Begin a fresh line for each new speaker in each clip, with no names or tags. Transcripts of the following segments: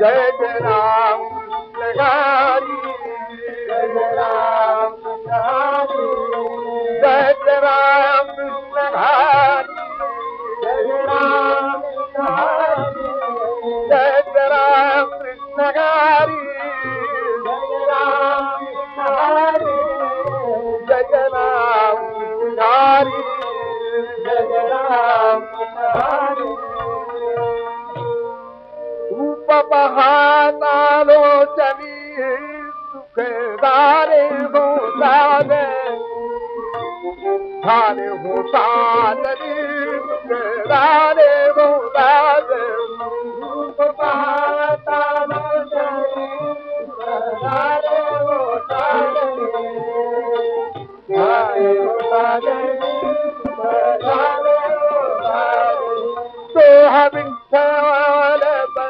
जय जय राम जय राम जय राम बहानो जवी सुखदारे हो सुखदार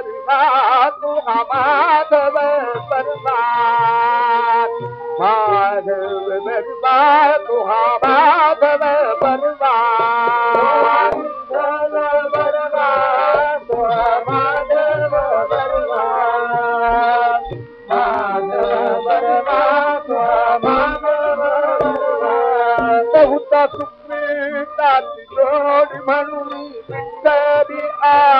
माधव तूं हा दवा माना तूं हा दा बराबा तरवा मान बराब आ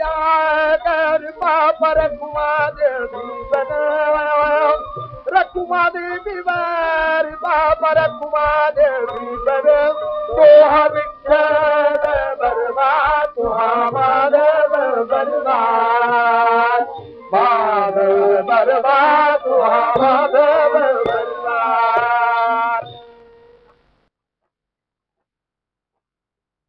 مان پر ڪمار رمار به مان پر ڪمارکان بربا توهان مو برابرا توهان